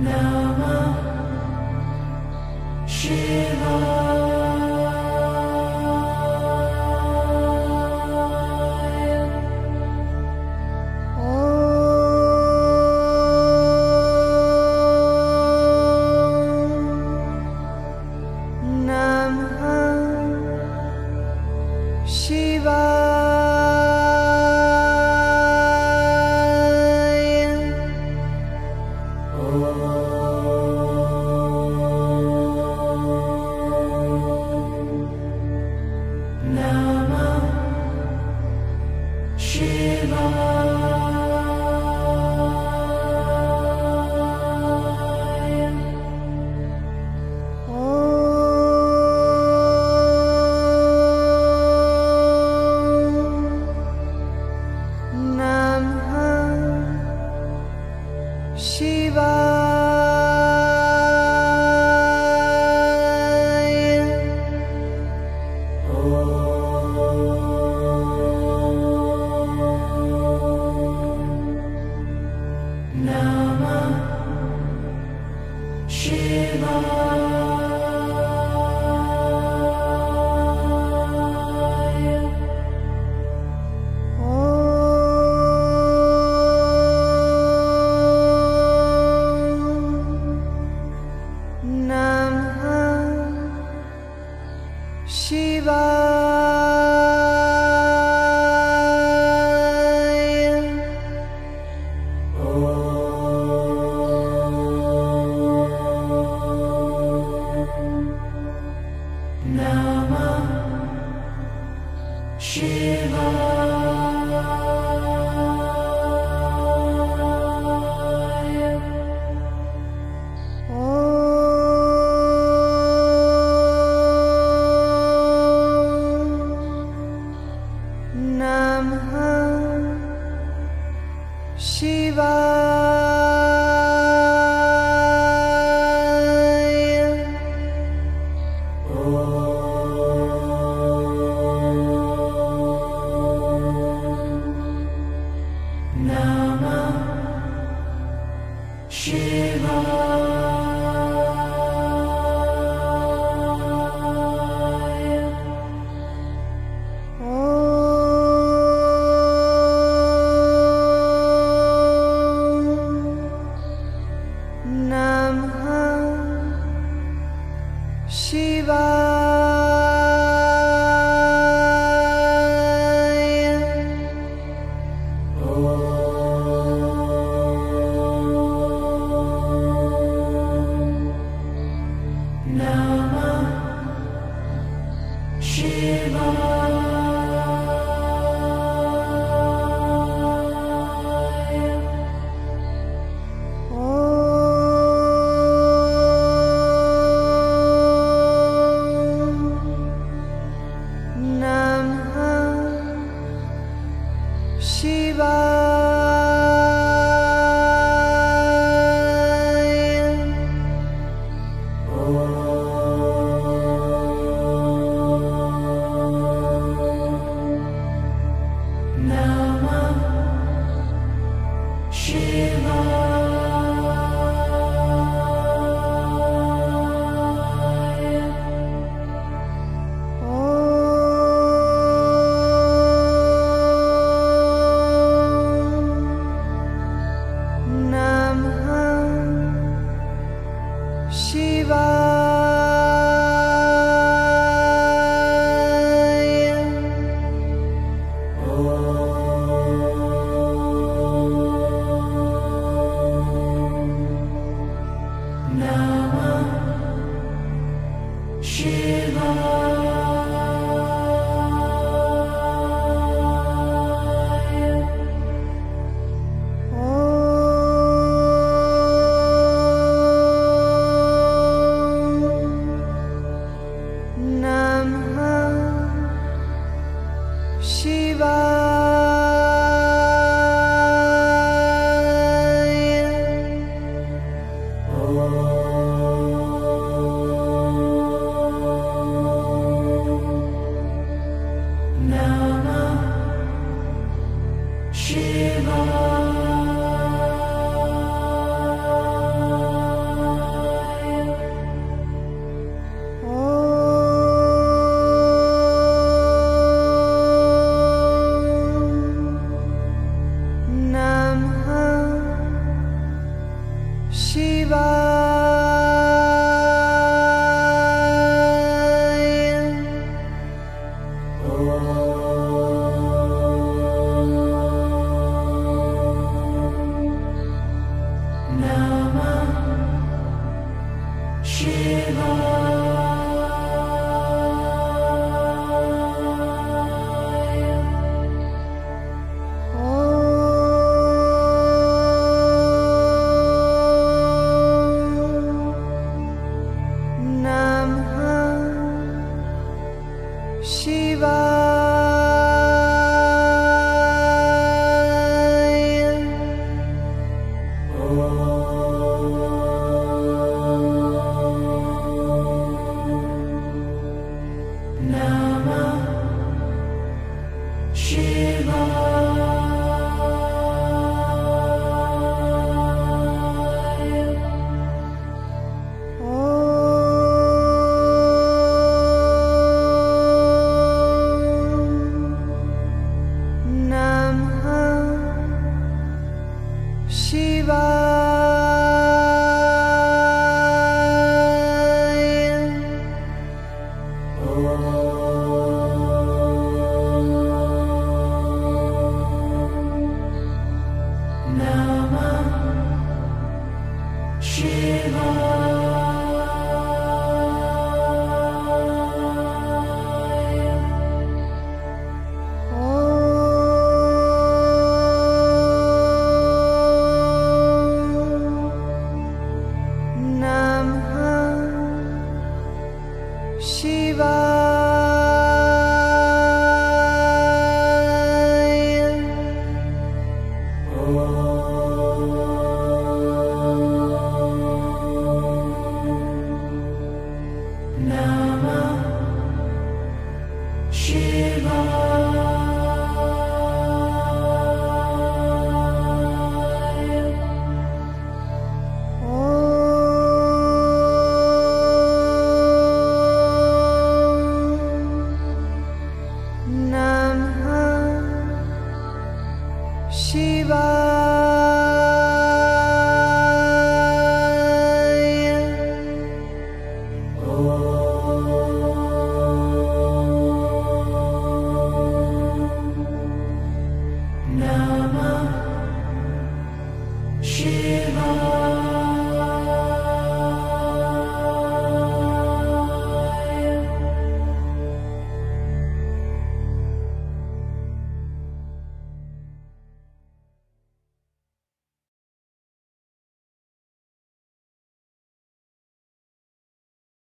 Namah Shiva. now. Shiva. share. Oh.